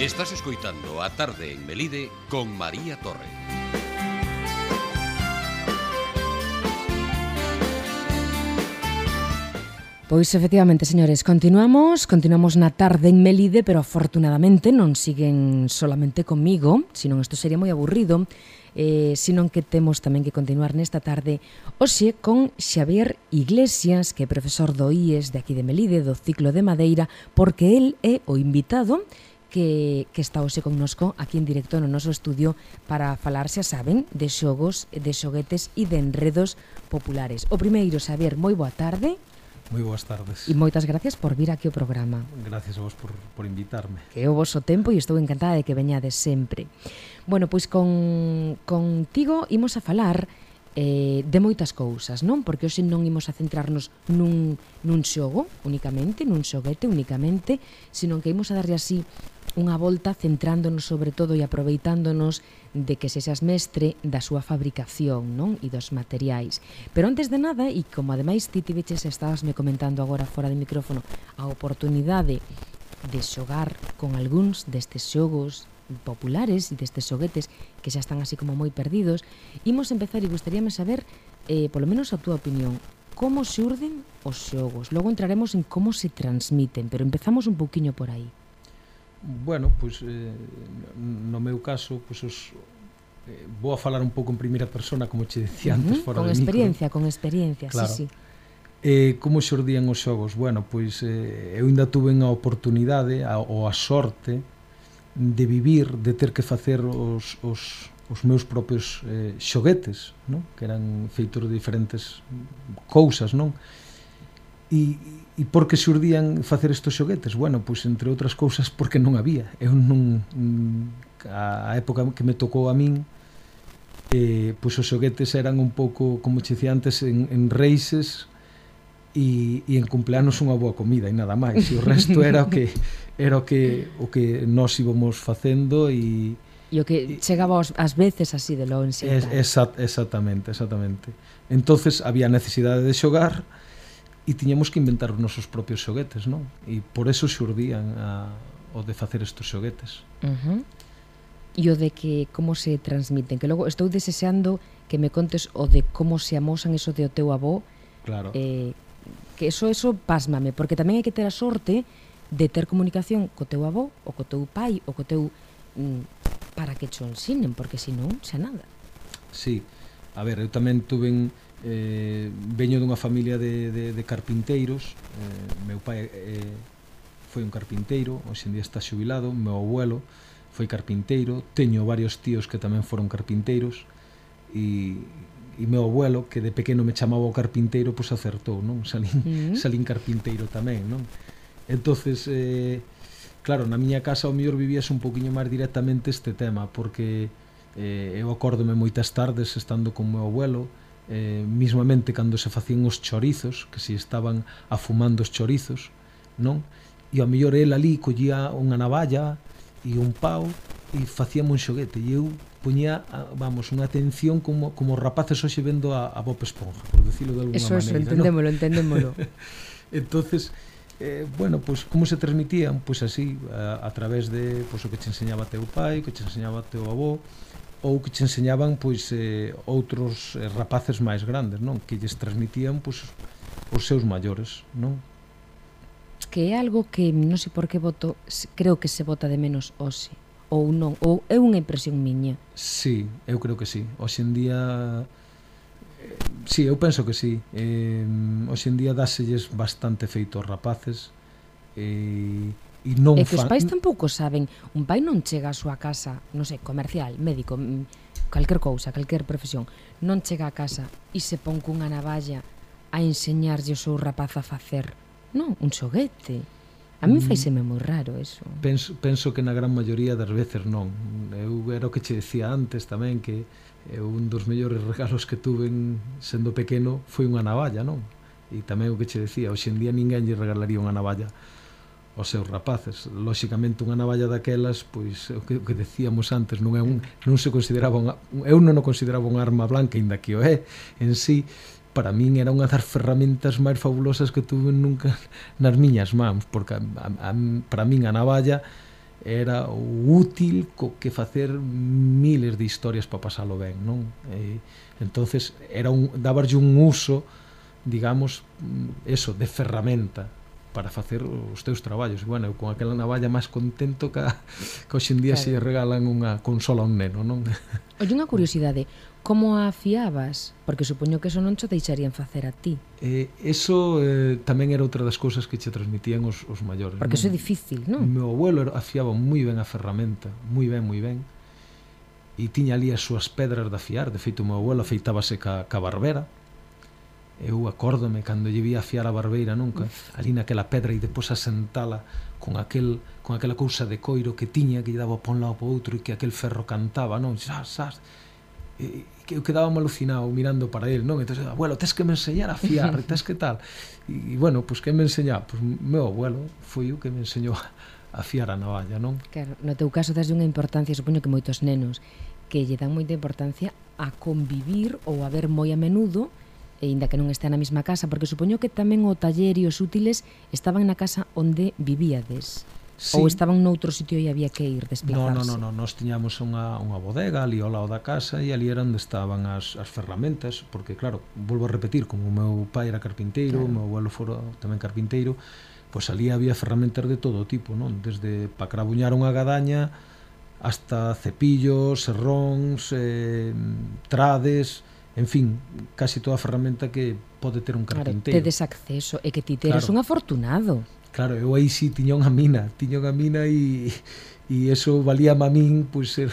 Estás escoitando a tarde en Melide con María Torre. Pois efectivamente, señores, continuamos, continuamos na tarde en Melide, pero afortunadamente non siguen solamente comigo, senón isto sería moi aburrido, eh, senón que temos tamén que continuar nesta tarde oxe con Xavier Iglesias, que é profesor do IES de aquí de Melide, do ciclo de Madeira, porque el é o invitado, que, que está hoxe connosco aquí en directo no noso estudio para falar, xa saben, de xogos, de xoguetes e de enredos populares. O primeiro, Xavier, moi boa tarde. Moi boas tardes. E moitas gracias por vir aquí ao programa. Gracias a vos por, por invitarme. Que é o vosso tempo e estou encantada de que veñades sempre. Bueno, pois con, contigo imos a falar eh, de moitas cousas, non? Porque hoxe non imos a centrarnos nun, nun xogo únicamente, nun xoguete únicamente, sino que imos a darlle así unha volta centrándonos sobre todo e aproveitándonos de que sexas mestre da súa fabricación non e dos materiais. Pero antes de nada, e como ademais ti tiveches estabas me comentando agora fora de micrófono a oportunidade de xogar con algúns destes xogos populares e destes xoguetes que xa están así como moi perdidos, imos empezar e gustaríame saber, eh, polo menos a túa opinión, como xurden os xogos. Logo entraremos en como se transmiten, pero empezamos un pouquiño por aí. Bueno, pois eh, no meu caso, pois os eh, vou a falar un pouco en primeira persona, como che dicía antes, uh -huh, fora con de experiencia, micro. con experiencia, claro. sí, sí. Eh, como xordían os xogos? Bueno, pois eh, eu ainda tuve a oportunidade a, ou a sorte de vivir, de ter que facer os, os, os meus propios eh, xoguetes, non? que eran feitos de diferentes cousas, non? e, e por que xurdían facer estes xoguetes? Bueno, pois entre outras cousas porque non había. Eu non a época que me tocou a min eh, pois os xoguetes eran un pouco, como che dicía antes, en, en reises e, e en cumpleanos unha boa comida e nada máis. E o resto era o que era o que o que nós íbamos facendo e E o que chegaba ás veces así de lonxe. Es, exact, exactamente, exactamente. Entonces había necesidade de xogar, e tiñamos que inventar os nosos propios xoguetes, non? E por eso xurdían a, o de facer estes xoguetes. Uh -huh. E o de que como se transmiten, que logo estou desexando que me contes o de como se amosan eso de o teu avó. Claro. Eh, que eso eso pasmame, porque tamén hai que ter a sorte de ter comunicación co teu avó, ou co teu pai, ou co teu mm, para que cho ensinen, porque senón xa nada. Sí. A ver, eu tamén tuve eh, veño dunha familia de, de, de carpinteiros eh, meu pai eh, foi un carpinteiro hoxe en día está xubilado meu abuelo foi carpinteiro teño varios tíos que tamén foron carpinteiros e, e meu abuelo que de pequeno me chamaba o carpinteiro pois acertou, non? Salín, mm -hmm. salín carpinteiro tamén, non? entonces eh, claro, na miña casa ao mellor vivías un poquinho máis directamente este tema porque eh, eu acórdome moitas tardes estando con meu abuelo eh, mismamente cando se facían os chorizos, que se estaban afumando os chorizos, non? E ao mellor el ali collía unha navalla e un pau e facíamos un xoguete e eu poñía, vamos, unha atención como, como rapaces hoxe vendo a, a Bob Esponja, por decirlo de alguna eso, maneira. Eso, entendémolo, ¿no? entendémolo. Entonces, eh, bueno, pois pues, como se transmitían? Pois pues así, a, a través de pois, pues, o que te enseñaba teu pai, o que te enseñaba teu avó, ou que che enseñaban pois eh, outros eh, rapaces máis grandes, non? Que lles transmitían pois os seus maiores, non? Que é algo que non sei por que voto, creo que se vota de menos hoxe ou non, ou é unha impresión miña. Sí, eu creo que sí. Hoxe en día eh, Sí, eu penso que sí. Eh, hoxe en día dáselles bastante feito aos rapaces. Eh, E, non e que os pais tampouco saben un pai non chega á súa casa non sei, comercial, médico mm, calquer cousa, calquer profesión non chega á casa e se pon cunha navalla a enseñarlle o seu rapaz a facer non, un xoguete A mí faiseme mm. moi raro eso. Penso, penso que na gran maioría das veces non. Eu era o que che decía antes tamén que eu, un dos mellores regalos que tuven sendo pequeno foi unha navalla, non? E tamén o que che decía, hoxe en día ninguén lle regalaría unha navalla os seus rapaces. Lóxicamente unha navalla daquelas, pois o que, o que decíamos antes, non é un non se consideraba unha, eu non o consideraba unha arma blanca, inda que o é en sí, para min era unha das ferramentas máis fabulosas que tuve nunca nas miñas mans, porque a, a, para min a navalla era útil co que facer miles de historias para pasalo ben, non? E, entonces era un dabarlle un uso, digamos, mm, eso, de ferramenta para facer os teus traballos. Bueno, eu con aquela navalla máis contento que, que hoxendía claro. se regalan unha consola a un neno, non? Oye, unha curiosidade, como a afiabas? Porque supoño que eso non cho deixarían facer a ti. Eh, eso eh, tamén era outra das cousas que che transmitían os, os maiores. Porque non? eso é difícil, non? O Meu abuelo afiaba moi ben a ferramenta, moi ben, moi ben. E tiña ali as súas pedras de afiar. De feito, o meu abuelo afeitábase ca, ca barbera eu acórdome cando lle vi afiar a barbeira nunca, ali naquela pedra e depois asentala con aquel con aquela cousa de coiro que tiña que lle daba pon lado para outro e que aquel ferro cantaba, non? Sas, sas. E, que eu quedaba alucinado mirando para el, non? Entonces, abuelo, tes que me enseñar a fiar, tes que tal. E, bueno, pois pues, que me enseñaba? Pois pues, meu abuelo foi o que me enseñou a fiar a navalla, non? Claro, no teu caso das unha importancia, supoño que moitos nenos, que lle dan moita importancia a convivir ou a ver moi a menudo aínda que non estea na mesma casa, porque supoño que tamén o taller e os útiles estaban na casa onde vivíades. Sí. Ou estaban noutro sitio e había que ir desplazarse? Non, non, non, no. tiñamos unha, unha bodega ali ao lado da casa e ali era onde estaban as, as ferramentas, porque claro, volvo a repetir, como o meu pai era carpinteiro, claro. o meu abuelo fora tamén carpinteiro, pois ali había ferramentas de todo tipo, non? Desde para crabuñar unha gadaña hasta cepillos, serróns, eh, trades, en fin, casi toda a ferramenta que pode ter un carpinteiro. Claro, tedes acceso, e que ti teres claro. un afortunado. Claro, eu aí sí tiña unha mina, tiña unha mina e, e eso valía a min pois, ser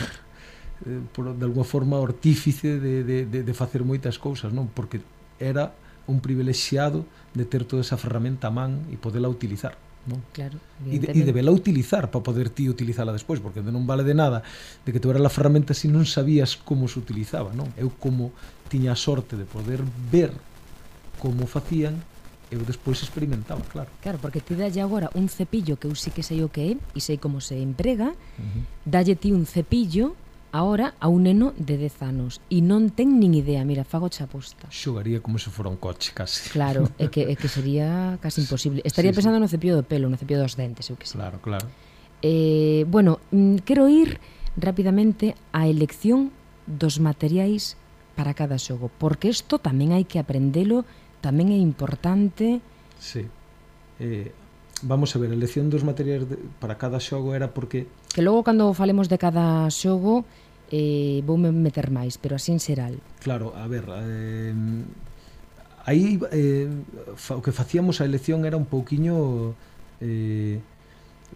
eh, por, de alguma forma artífice de, de, de, de facer moitas cousas, non? Porque era un privilexiado de ter toda esa ferramenta a man e podela utilizar. Non? Claro, e, de, e debela utilizar para poder ti utilizala despois, porque non vale de nada de que tuvera a ferramenta se si non sabías como se utilizaba, non? Eu como tiña a sorte de poder ver como facían eu despois experimentaba, claro. Claro, porque ti dalle agora un cepillo que eu sí que sei o que é e sei como se emprega, uh -huh. dalle ti un cepillo ahora a un neno de 10 anos e non ten nin idea, mira, fago chaposta. Xogaría como se fora un coche, casi. Claro, é que, é que sería casi imposible. Estaría sí, pensando sí. no cepillo do pelo, no cepillo dos dentes, eu que sei. Claro, claro. Eh, bueno, mm, quero ir rapidamente á elección dos materiais para cada xogo, porque isto tamén hai que aprendelo, tamén é importante. Sí. Eh, vamos a ver, a elección dos materiais de, para cada xogo era porque que logo cando falemos de cada xogo eh, voume meter máis, pero así en xeral. Claro, a ver, eh, aí eh, fa, o que facíamos a elección era un pouquiño eh,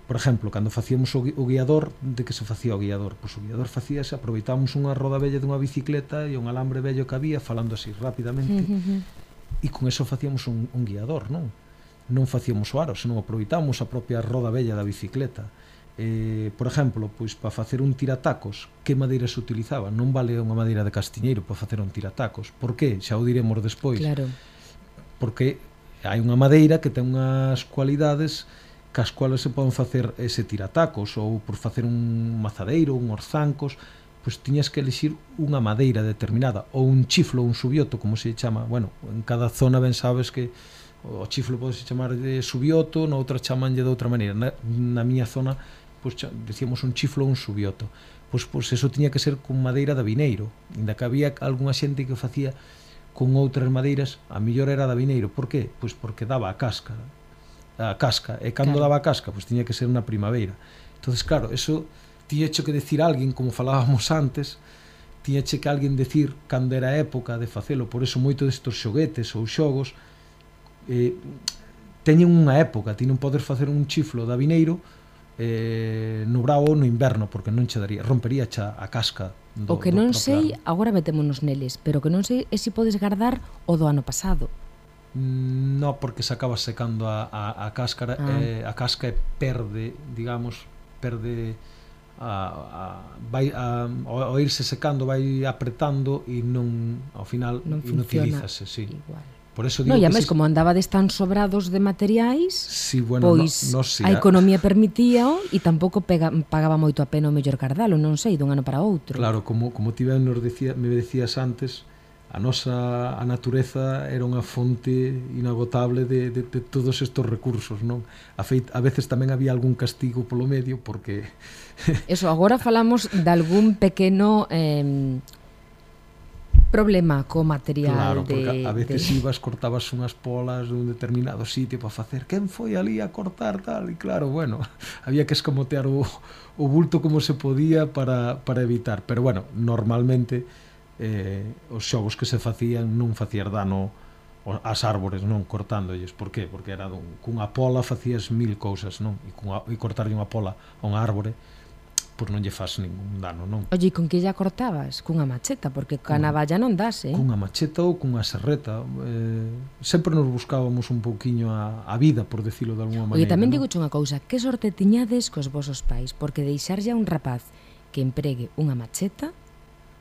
Por exemplo, cando facíamos o, o guiador, de que se facía o guiador? Pois o guiador facíase, aproveitábamos unha roda vella dunha bicicleta e un alambre vello que había, falando así rapidamente, uh -huh. e con eso facíamos un, un guiador, non? Non facíamos o aro, senón aproveitábamos a propia roda vella da bicicleta. Eh, por exemplo, pois para facer un tiratacos, que madeira se utilizaba? Non vale unha madeira de castiñeiro para facer un tiratacos. Por que? Xa o diremos despois. Claro. Porque hai unha madeira que ten unhas cualidades cas cuales se poden facer ese tiratacos ou por facer un mazadeiro, un orzancos, pois tiñas que elixir unha madeira determinada ou un chiflo, un subioto, como se chama. Bueno, en cada zona ben sabes que o chiflo podese chamar de subioto, na outra chamanlle de outra maneira. Na, na miña zona, pois decíamos un chiflo ou un subioto. Pois, pois eso tiña que ser con madeira da vineiro. Inda que había algunha xente que facía con outras madeiras, a mellor era da vineiro. Por qué? Pois porque daba a cáscara a casca. E cando claro. daba casca, pois tiña que ser na primavera. Entonces, claro, eso tiña que decir alguén, como falábamos antes, tiña que alguén decir cando era a época de facelo. Por eso moito destos xoguetes ou xogos eh, teñen unha época, ti non podes facer un chiflo da vineiro eh, no brao no inverno, porque non che daría, rompería xa a casca. Do, o que non sei, agora metémonos neles, pero que non sei é se si podes guardar o do ano pasado. No, porque se acaba secando a, a, a cáscara ah. eh, a casca e perde, digamos, perde a, a, vai a, ao irse secando vai apretando e non ao final non inutilízase, sí. Igual. Por eso digo no, e además, si... como andabades tan sobrados de materiais, sí, bueno, pois no, no, sí, a economía permitía e tampouco pega, pagaba moito a pena o mellor cardalo, non sei, dun ano para outro. Claro, como, como ti ben nos decía, me decías antes, a nosa a natureza era unha fonte inagotable de, de, de todos estes recursos, non? A, feit, a veces tamén había algún castigo polo medio porque Eso, agora falamos de algún pequeno eh, problema co material claro, de, a veces de... ibas, cortabas unhas polas dun determinado sitio para facer quen foi ali a cortar tal e claro, bueno, había que escamotear o, o bulto como se podía para, para evitar pero bueno, normalmente eh, os xogos que se facían non facías dano as árbores, non, cortándolles. Por qué? Porque era dun, cunha pola facías mil cousas, non? E, cunha, e cortarlle unha pola a unha árbore pois non lle faz ningún dano, non? Oye, con que lla cortabas? Cunha macheta, porque ca navalla non das, eh? Cunha macheta ou cunha serreta. Eh, sempre nos buscábamos un pouquiño a, a vida, por decirlo de alguma maneira. Oye, tamén digo unha cousa, que sorte tiñades cos vosos pais, porque deixarlle a un rapaz que empregue unha macheta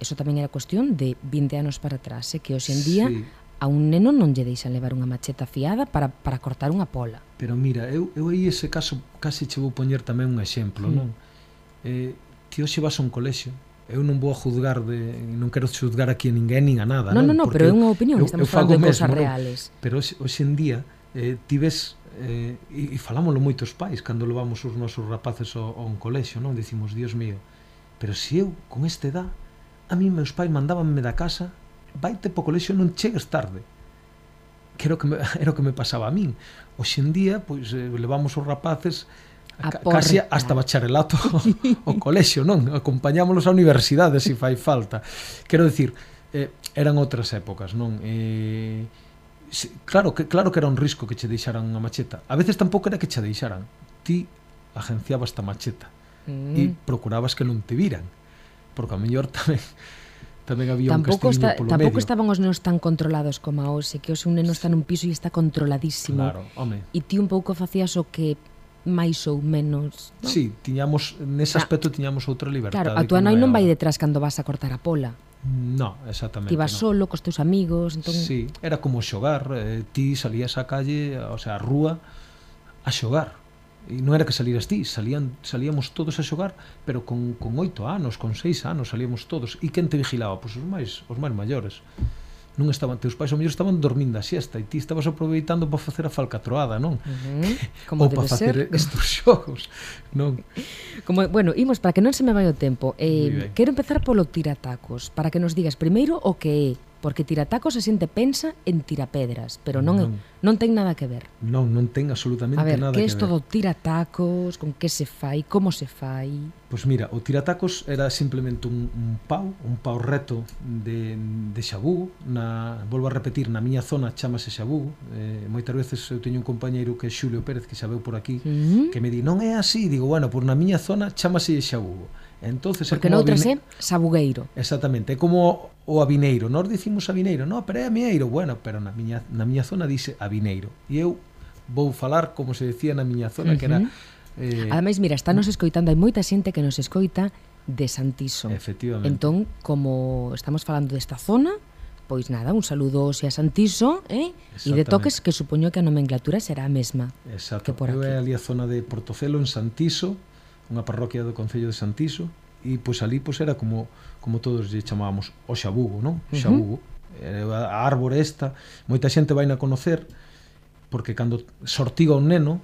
eso tamén era cuestión de 20 anos para atrás, eh, que hoxe en día sí. a un neno non lle deixan levar unha macheta fiada para, para cortar unha pola. Pero mira, eu, eu aí ese caso casi che vou poñer tamén un exemplo, mm. non? Eh, ti hoxe vas a un colexio, eu non vou a juzgar de non quero xudgar aquí a ninguén nin a nada, non? Non, non, no, pero é unha opinión, eu, estamos eu falando de mesmo, cosas reales. Non? Pero hoxe, hoxe en día eh, ti ves eh, e, e falámoslo moitos pais cando levamos os nosos rapaces ao, ao un colexio, non? Dicimos, Dios mío, pero se eu con este edad A mí meus pais mandábanme da casa Vaite po colexio non chegues tarde que era o que me, era o que me pasaba a min. Hoxe en día, pois, eh, levamos os rapaces a, casi hasta bacharelato o, colexio, non? Acompañámolos á universidade, se fai falta. Quero dicir, eh, eran outras épocas, non? Eh, se, claro que claro que era un risco que che deixaran unha macheta. A veces tampouco era que che deixaran. Ti agenciabas ta macheta mm. e procurabas que non te viran porque a mellor tamén tamén había tampouco un está, polo Tampouco medio. estaban os nenos tan controlados como a hoxe, que hoxe un neno está nun piso e está controladísimo. Claro, home. E ti un pouco facías o que máis ou menos, non? Sí, tiñamos nese ah. aspecto tiñamos outra liberdade. Claro, a tua nai non vai detrás cando vas a cortar a pola. No, exactamente. Ti vas no. solo cos teus amigos, entón Sí, era como xogar, eh, ti salías á calle, o sea, a rúa a xogar. E non era que salías ti, salían, salíamos todos a xogar, pero con, con oito anos, con seis anos salíamos todos. E quen te vigilaba? Pois os máis, os máis maiores. Non estaban, teus pais ao mellor estaban dormindo a siesta e ti estabas aproveitando para facer a falcatroada, non? Uh -huh. Como Ou para facer ser? estes xogos, non? Como, bueno, imos, para que non se me vai o tempo, eh, quero empezar polo tiratacos, para que nos digas primeiro o que é porque Tirataco se xente pensa en tirapedras, pero non, non. non ten nada que ver. Non, non ten absolutamente a ver, nada que, que ver. que é isto do tiratacos, con que se fai, como se fai? Pois mira, o tiratacos era simplemente un, un pau, un pau reto de, de xabú, na, volvo a repetir, na miña zona chamase xabú, eh, moitas veces eu teño un compañeiro que é Xulio Pérez, que xa veu por aquí, uh -huh. que me di, non é así, digo, bueno, por na miña zona chamase xabú. Entonces, Porque é noutras é sabugueiro. Exactamente, é como o avineiro. Nós dicimos avineiro, non, pero é amieiro. Bueno, pero na miña, na miña zona dice avineiro. E eu vou falar como se decía na miña zona, uh -huh. que era... Eh, Ademais, mira, está nos escoitando, hai moita xente que nos escoita de Santiso. Efectivamente. Entón, como estamos falando desta zona, pois nada, un saludo se a Santiso eh? e de toques que supoño que a nomenclatura será a mesma Exacto. que por aquí. Eu é ali a zona de Portocelo, en Santiso, unha parroquia do Concello de Santiso, e pois ali pois era como como todos lle chamábamos o xabugo, non? Xabugo. Eh, era. A árbore esta, moita xente vai na conocer porque cando sortiga un neno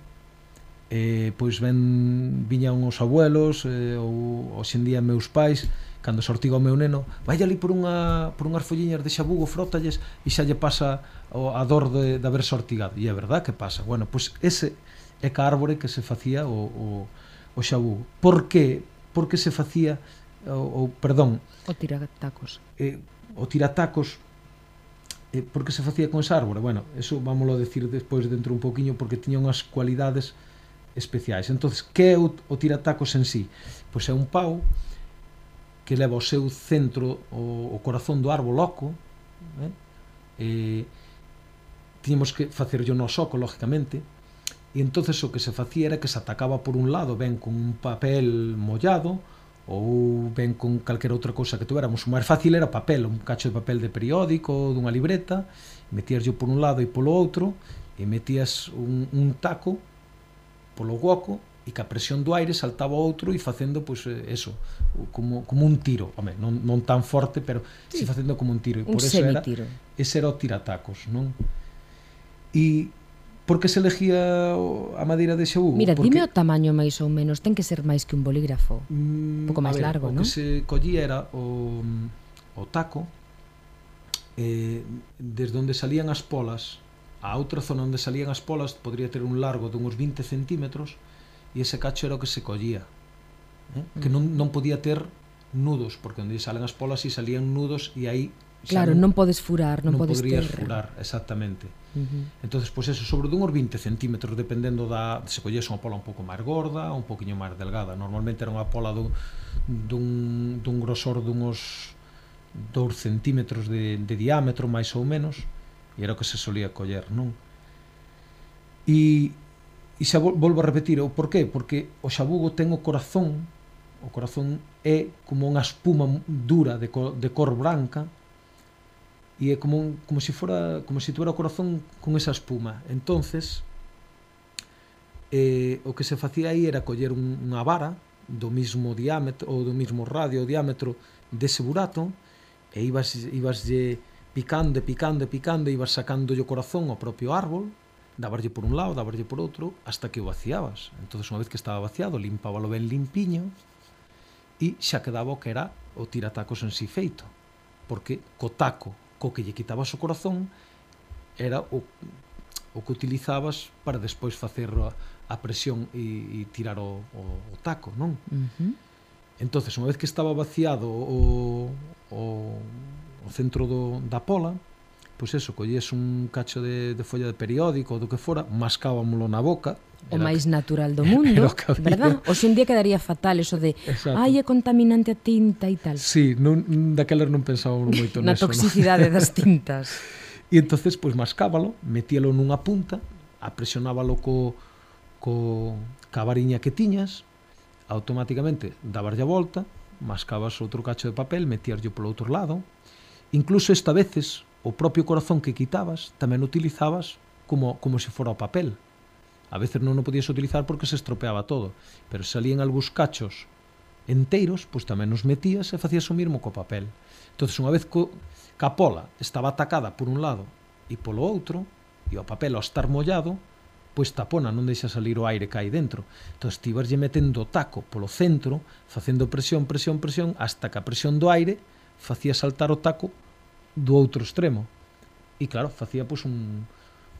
eh, pois ven viñan os abuelos eh, ou hoxendía meus pais cando sortiga o meu neno, vai ali por unha por unhas folliñas de xabugo, frótalles e xa lle pasa o, a dor de, de haber sortigado. E é verdad que pasa. Bueno, pois ese é ca árbore que se facía o, o o xabugo. Por que? Por que se facía o, o perdón, o tiratacos. Eh, o tiratacos eh, por que se facía con esa árbore? Bueno, eso vámoslo a decir despois dentro un poquinho porque tiña unhas cualidades especiais. Entonces, que é o, o tiratacos en sí? Pois é un pau que leva o seu centro o, o corazón do árbol oco, eh? eh tiñemos que facerlle o noso oco, lógicamente, e entonces o que se facía era que se atacaba por un lado ben con un papel mollado ou ben con calquera outra cousa que tuéramos o máis fácil era papel, un cacho de papel de periódico dunha libreta metíaslo por un lado e polo outro e metías un, un taco polo guoco e que a presión do aire saltaba outro e facendo pois pues, eso, como, como un tiro, home, non, non tan forte, pero sí. si facendo como un tiro, e por un eso era ese era o tiratacos, non? E Por que se elegía a madeira de xabugo? Mira, porque... dime o tamaño máis ou menos, ten que ser máis que un bolígrafo, mm, un pouco máis ver, largo, non? O que se collía era o, o taco, eh, desde onde salían as polas, a outra zona onde salían as polas podría ter un largo de uns 20 centímetros e ese cacho era o que se collía. Eh? Que mm. non, non podía ter nudos, porque onde salen as polas e salían nudos e aí Claro, non, non podes furar, non, non podes podrías ter. furar, exactamente. Uh -huh. Entonces, pois pues eso, sobre dunhos 20 centímetros, dependendo da... Se collese unha pola un pouco máis gorda, un poquinho máis delgada. Normalmente era unha pola dun, dun, dun grosor dunhos 2 centímetros de, de diámetro, máis ou menos, e era o que se solía coller, non? E, e xa volvo a repetir, o porqué? Porque o xabugo ten o corazón, o corazón é como unha espuma dura de, cor, de cor branca, e é como, un, como se fora como se tuera o corazón con esa espuma. Entonces eh, o que se facía aí era coller un, unha vara do mismo diámetro ou do mismo radio o diámetro dese burato e ibas, ibas lle picando picando picando e ibas sacándolle o corazón ao propio árbol dabarlle por un lado, dabarlle por outro hasta que o vaciabas. Entonces unha vez que estaba vaciado limpábalo ben limpiño e xa quedaba o que era o tiratacos en si feito porque co taco co que lle quitabas o corazón era o, o que utilizabas para despois facer a, a presión e, e tirar o, o, o taco, non? Uh -huh. Entonces, unha vez que estaba vaciado o, o, o centro do, da pola, pois eso, collías un cacho de, de folla de periódico ou do que fora, mascábamolo na boca, o máis natural do mundo, verdad? O un día quedaría fatal eso de Exacto. ai, é contaminante a tinta e tal. Sí, non, daquela non pensaba moito Na neso. Na toxicidade no? das tintas. e entonces pois pues, mascábalo, metíalo nunha punta, apresionábalo co, co cabariña que tiñas, automáticamente dabarlle a volta, mascabas outro cacho de papel, metíaslle polo outro lado, incluso esta veces o propio corazón que quitabas tamén utilizabas como, como se fora o papel A veces non o podías utilizar porque se estropeaba todo, pero se salían algúns cachos enteiros, pois tamén os metías e facías o mismo co papel. Entonces, unha vez co, capola pola estaba atacada por un lado e polo outro, e o papel ao estar mollado, pois tapona, non deixa salir o aire que hai dentro. Entón, ti metendo o taco polo centro, facendo presión, presión, presión, hasta que a presión do aire facía saltar o taco do outro extremo. E claro, facía pois un,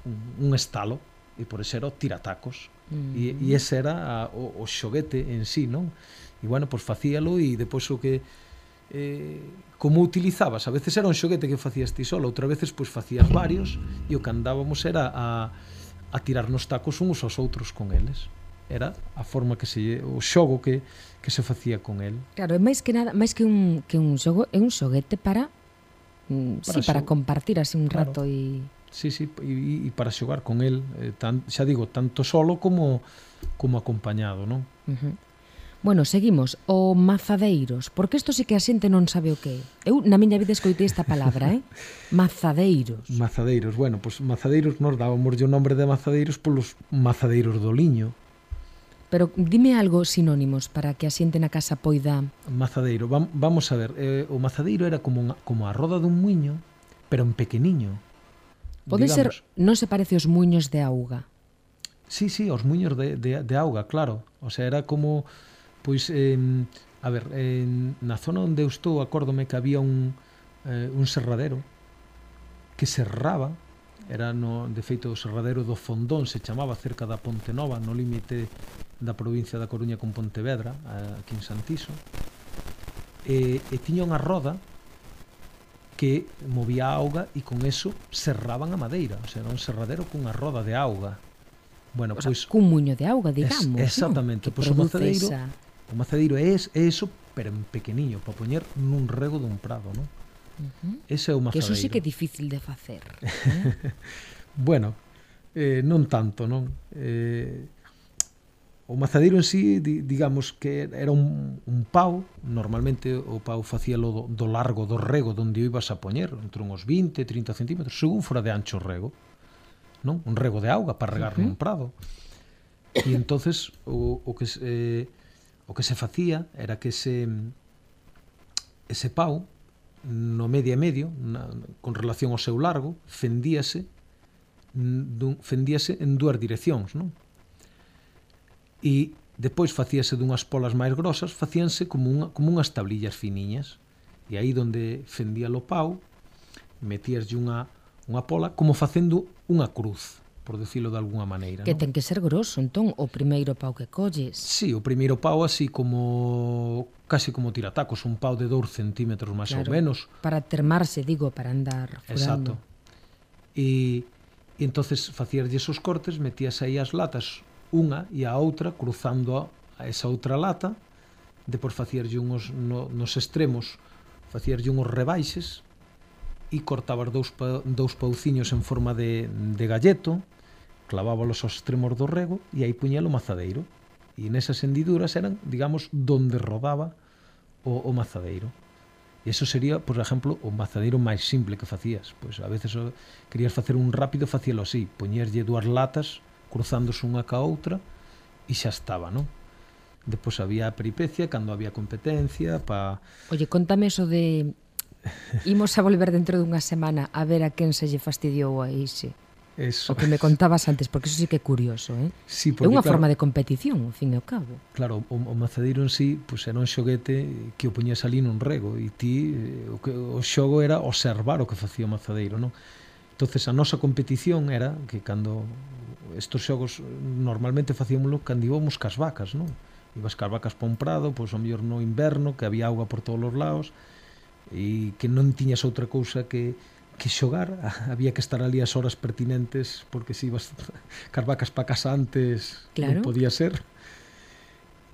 un, un estalo e por eso era o tiratacos. Mm. E, e ese era a, o, o xoguete en sí, non? E bueno, pois facíalo e depois o que eh, como utilizabas, a veces era un xoguete que facías ti solo, outra veces pois facías varios e o que andábamos era a, a tirarnos tacos uns aos outros con eles era a forma que se o xogo que que se facía con el. Claro, é máis que nada, máis que un que un xogo, é un xoguete para, mm, para si sí, para compartir así un claro. rato e Sí, sí, e, e para xogar con el, eh, tan, xa digo, tanto solo como como acompañado, non? Uh -huh. Bueno, seguimos. O mazadeiros, porque isto sí que a xente non sabe o que é. Eu na miña vida escoitei esta palabra, eh? Mazadeiros. Mazadeiros, bueno, pois pues, mazadeiros nos dábamos o nombre de mazadeiros polos mazadeiros do liño. Pero dime algo sinónimos para que a xente na casa poida... Mazadeiro, vamos a ver, eh, o mazadeiro era como, unha, como a roda dun muiño, pero en pequeniño. Pode digamos. ser, non se parece os muños de auga. Sí, sí, os muños de, de, de auga, claro. O sea, era como, pois, eh, a ver, eh, na zona onde eu estou, acórdome que había un, eh, un serradero que serraba, era no, de feito o serradero do Fondón, se chamaba cerca da Ponte Nova, no límite da provincia da Coruña con Pontevedra, aquí en Santiso, e, e tiña unha roda que movía auga e con eso serraban a madeira, o sea, era un serradero cunha roda de auga. Bueno, o pois sea, cun muño de auga, digamos. Es, exactamente, pois o macedeiro, esa... o macedeiro é, es, é eso, pero en pequeniño, para poñer nun rego dun prado, non? Uh -huh. Ese é o macedeiro. Que eso sí que é difícil de facer. Eh? bueno, eh, non tanto, non? Eh, O mazadeiro en sí, digamos que era un, un pau, normalmente o pau facíalo do, do largo do rego donde o ibas a poñer, entre uns 20 30 centímetros, según fora de ancho o rego. Non? Un rego de auga para regar uh -huh. nun prado. E entonces o, o que eh, o que se facía era que ese ese pau no medio e medio, na, con relación ao seu largo, fendíase dun, fendíase en dúas direccións, non? e depois facíase dunhas polas máis grosas, facíanse como, unha, como unhas tablillas finiñas. E aí donde fendía o pau, metíaslle unha, unha pola como facendo unha cruz por decirlo de alguna maneira. Que non? ten que ser grosso, entón, o primeiro pau que colles. Sí, o primeiro pau así como casi como tiratacos, un pau de 2 centímetros máis claro, ou menos. Para termarse, digo, para andar furando. Exacto. E, e entonces facías esos cortes, metías aí as latas unha e a outra cruzando a esa outra lata depois facíarlle unhos no, nos extremos facíarlle unhos rebaixes e cortabas dous, pa, dous pauciños en forma de, de galleto clavábalos aos extremos do rego e aí puñalo mazadeiro e nesas hendiduras eran, digamos, donde rodaba o, o mazadeiro E eso sería, por exemplo, o mazadeiro máis simple que facías. Pois a veces o, querías facer un rápido, facíalo así. Poñerlle dúas latas cruzándose unha ca outra e xa estaba, non? Depois había a peripecia, cando había competencia, pa... Oye, contame eso de... Imos a volver dentro dunha semana a ver a quen se lle fastidiou a Ise. Eso. O que me contabas antes, porque eso sí que é curioso, eh? Sí, porque, é unha claro, forma de competición, ao fin e ao cabo. Claro, o, o macedeiro en sí, pues, era un xoguete que o poñías ali nun rego e ti eh, o, que, o xogo era observar o que facía o macedeiro, non? Entonces a nosa competición era que cando estos xogos normalmente facíamoslo cando íbamos cas vacas, non? Ibas cas vacas pa un prado, pois o mellor no inverno, que había auga por todos os lados, e que non tiñas outra cousa que, que xogar, había que estar ali as horas pertinentes, porque se ibas cas vacas pa casa antes, claro. non podía ser.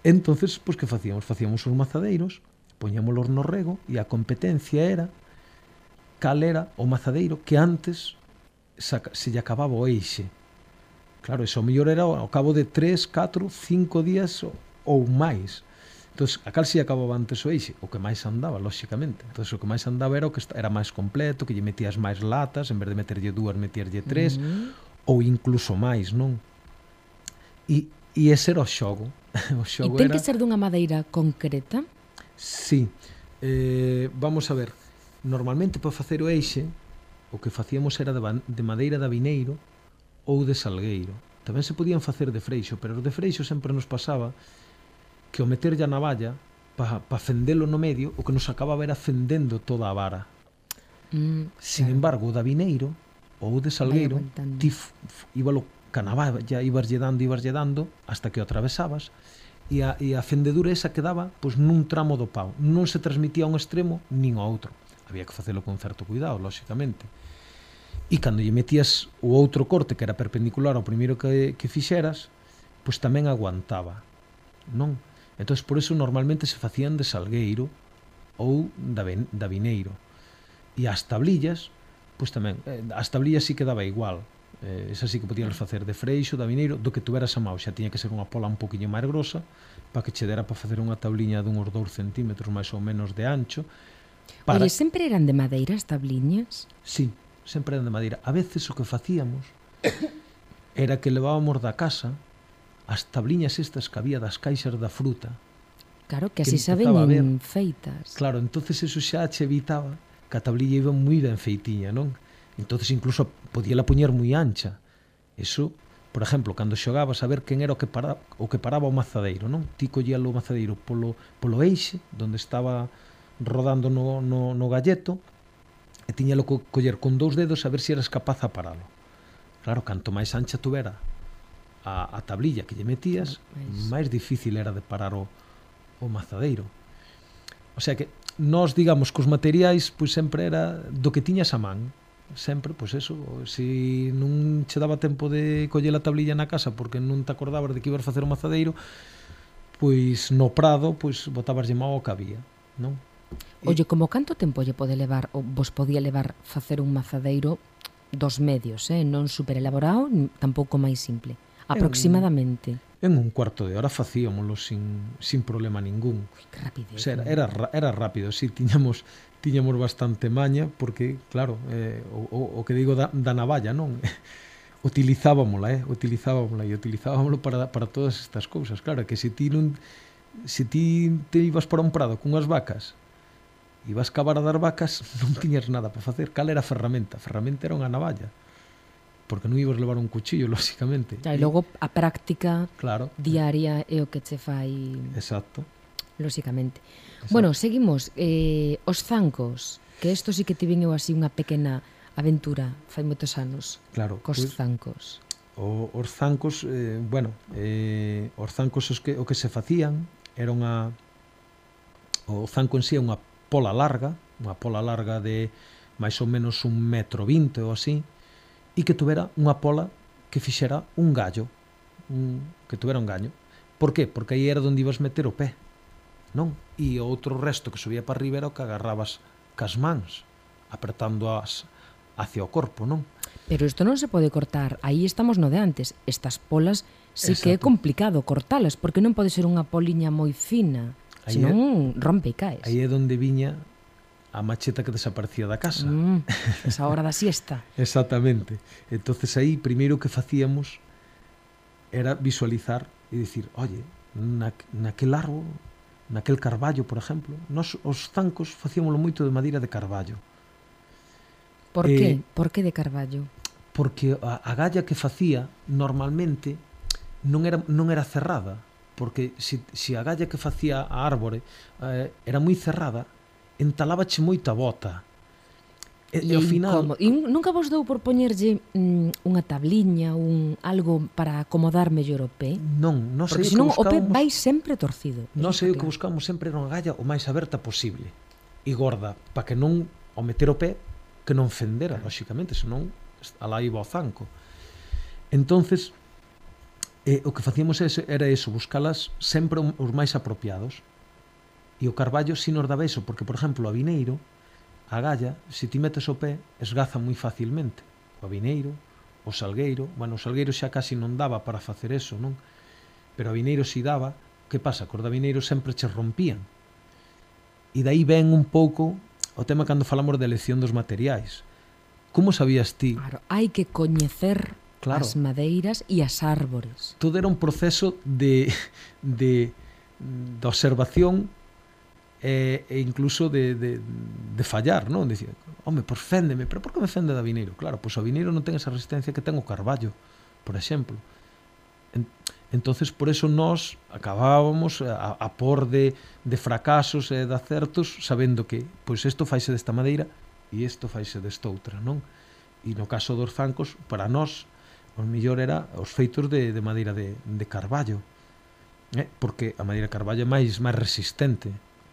Entonces, pois que facíamos? Facíamos os mazadeiros, poñémolos no rego, e a competencia era cal era o mazadeiro que antes se lle acababa o eixe Claro, eso mellor era ao cabo de 3, 4, 5 días ou máis. Entón, a cal si acababa antes o eixe? O que máis andaba, lóxicamente. Entón, o que máis andaba era o que era máis completo, que lle metías máis latas, en vez de meterlle dúas, meterlle tres, mm ou incluso máis, non? E, e ese era o xogo. o xogo e ten era... que ser dunha madeira concreta? Sí. Eh, vamos a ver. Normalmente, para facer o eixe, o que facíamos era de, de madeira da vineiro, ou de salgueiro. Tamén se podían facer de freixo, pero os de freixo sempre nos pasaba que o meterlle a navalla para pa fendelo no medio, o que nos acababa era fendendo toda a vara. Mm, Sin claro. embargo, o da vineiro ou de salgueiro, ti íbalo canababa, ya ibarlle dando, ibarlle dando, hasta que o atravesabas, e a, e a fendedura esa quedaba pois, nun tramo do pau. Non se transmitía a un extremo nin ao outro. Había que facelo con certo cuidado, lóxicamente e cando lle metías o outro corte que era perpendicular ao primeiro que, que fixeras pois tamén aguantaba non? entón por eso normalmente se facían de salgueiro ou da, ben, da vineiro e as tablillas pois tamén, eh, as tablillas si sí quedaba igual eh, esa sí que podías facer de freixo, da vineiro do que tuveras a mão, xa tiña que ser unha pola un poquinho máis grosa para que che dera para facer unha tabliña dunhos 2 centímetros máis ou menos de ancho para... Oye, sempre eran de madeira as tabliñas? Sí, sempre eran de madeira. A veces o que facíamos era que levábamos da casa as tabliñas estas que había das caixas da fruta. Claro, que, que así saben veñen feitas. Claro, entonces eso xa che evitaba que a tablilla iba moi ben feitiña, non? entonces incluso podía la puñer moi ancha. Eso, por exemplo, cando xogabas a ver quen era o que para, o, que paraba o mazadeiro, non? Ti collía o mazadeiro polo, polo eixe, onde estaba rodando no, no, no galleto, e tiñalo co coller con dous dedos a ver se si eras capaz a paralo. Claro, canto máis ancha tuvera a, a tablilla que lle metías, máis, máis difícil era de parar o, o mazadeiro. O sea que nós, digamos, cos materiais, pois sempre era do que tiñas a man, sempre, pois eso, se non che daba tempo de coller a tablilla na casa porque non te acordabas de que ibas facer o mazadeiro, pois no prado, pois botabaslle mal o que había, non? Olle, como canto tempo lle pode levar, ou vos podía levar facer un mazadeiro dos medios, eh? non super elaborado, tampouco máis simple? Aproximadamente. En, un cuarto de hora facíamoslo sin, sin problema ningún. Ui, que rapidez. O sea, era, era rápido, si sí, tiñamos tiñamos bastante maña porque, claro, eh, o, o, o que digo da, da navalla, non? utilizábamola, eh? utilizábamola e utilizábamolo para, para todas estas cousas. Claro, que se ti non se ti te ibas para un prado cunhas vacas ibas cavar a dar vacas, non tiñas nada para facer. Cal era a ferramenta? A ferramenta era unha navalla porque non ibas levar un cuchillo, lóxicamente. E logo a práctica claro, diaria é o que che fai... Exacto. Lóxicamente. Exacto. Bueno, seguimos. Eh, os zancos, que isto sí que tiven eu así unha pequena aventura fai moitos anos. Claro. Cos pues, zancos. O, os zancos, eh, bueno, eh, os zancos os que, o que se facían era unha... O zanco en sí é unha pola larga, unha pola larga de máis ou menos un metro vinte ou así, e que tuvera unha pola que fixera un gallo, un, que tuvera un gaño. Por qué? Porque aí era onde ibas meter o pé, non? E o outro resto que subía para arriba era o que agarrabas cas mans, apertando as hacia o corpo, non? Pero isto non se pode cortar, aí estamos no de antes. Estas polas sí Exacto. que é complicado cortalas, porque non pode ser unha poliña moi fina. Aí non rompe e caes. Aí é onde viña a macheta que desaparecía da casa. Mm, esa hora da siesta. Exactamente. Entonces aí, primeiro que facíamos era visualizar e dicir, oye, na, naquel árbol, naquel carballo, por exemplo, nos, os zancos facíamoslo moito de madeira de carballo. Por eh, que? Por que de carballo? Porque a, a galla que facía normalmente non era, non era cerrada, porque se, se a galla que facía a árbore eh, era moi cerrada, entalábache moita bota. E, e ao final... E nunca vos dou por poñerlle mm, unha tabliña, un algo para acomodar mellor o pé? Non, non sei Porque senón buscábamos... o pé vai sempre torcido. Non sei o que buscamos sempre era unha galla o máis aberta posible e gorda, para que non, ao meter o pé, que non fendera, claro. lóxicamente, senón alá iba o zanco. Entonces, E o que facíamos era eso, buscalas sempre os máis apropiados. E o carballo si nos daba eso, porque, por exemplo, a vineiro, a galla, se ti metes o pé, esgaza moi facilmente. O vineiro, o salgueiro, bueno, o salgueiro xa casi non daba para facer eso, non? Pero a vineiro si daba, que pasa? Cos da vineiro sempre che rompían. E dai ven un pouco o tema cando falamos de elección dos materiais. Como sabías ti? Claro, hai que coñecer claro. as madeiras e as árbores. Todo era un proceso de, de, de observación e, e incluso de, de, de fallar, non? Dicía, home, pois féndeme, pero por que me fende da vineiro? Claro, pois o vineiro non ten esa resistencia que ten o carballo, por exemplo. En, entonces por eso nós acabábamos a, a por de, de fracasos e de acertos sabendo que pois isto faise desta madeira e isto faise desta outra, non? E no caso dos zancos, para nós o mellor era os feitos de, de madeira de, de carballo eh? porque a madeira de carballo é máis máis resistente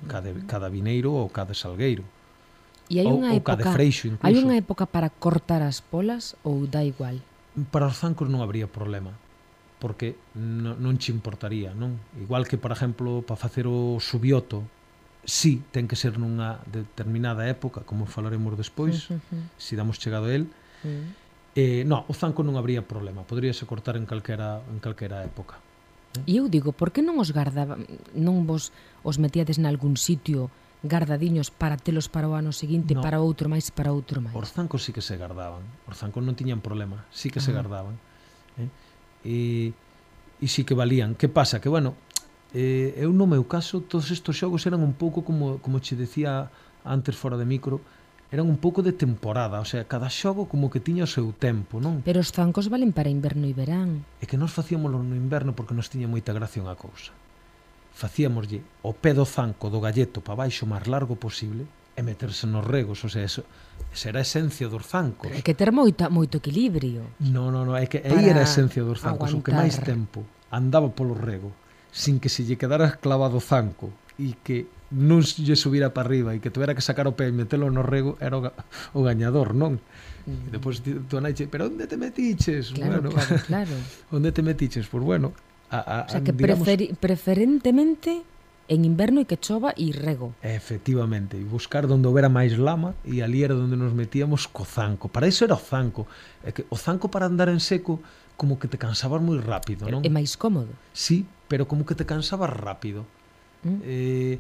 cada, cada vineiro ou cada salgueiro E hai unha ou, época, ou freixo incluso. Hai unha época para cortar as polas ou dá igual? Para os zancos non habría problema porque non, non che importaría, non? Igual que, por exemplo, para facer o subioto, si sí, ten que ser nunha determinada época, como falaremos despois, uh -huh. se si damos chegado a él, uh -huh. Eh, no, o zanco non habría problema, poderíase cortar en calquera, en calquera época. E eu digo, por que non os garda, non vos os metíades nalgún sitio gardadiños para telos para o ano seguinte, no. para outro máis, para outro máis? Os zancos sí que se gardaban. Os zancos non tiñan problema, sí que ah. se gardaban. Eh? E, e sí que valían. Que pasa? Que, bueno, eh, eu no meu caso, todos estes xogos eran un pouco como, como che decía antes fora de micro, eran un pouco de temporada, o sea, cada xogo como que tiña o seu tempo, non? Pero os zancos valen para inverno e verán. E que nós facíamoslo no inverno porque nos tiña moita gracia unha cousa. Facíamoslle o pé do zanco do galleto para baixo o máis largo posible e meterse nos regos, o sea, eso, esa era a esencia dos zancos. Pero é que ter moita, moito equilibrio. Non, non, non, é que aí era a esencia dos zancos, aguantar. o que máis tempo andaba polo rego, sin que se lle quedara clavado o zanco, e que non lle subira para arriba e que tuvera que sacar o pé e metelo no rego era o, o gañador, non? Mm. E depois tú anaiche, pero onde te metiches? Claro, bueno, claro, claro. onde te metiches? Pois pues bueno, a, a, o sea, que digamos... preferi, preferentemente en inverno e que chova e rego. Efectivamente, e buscar onde houbera máis lama e ali era onde nos metíamos co zanco. Para iso era o zanco. É que o zanco para andar en seco como que te cansabas moi rápido, non? É máis cómodo. Sí, pero como que te cansabas rápido. Mm. Eh,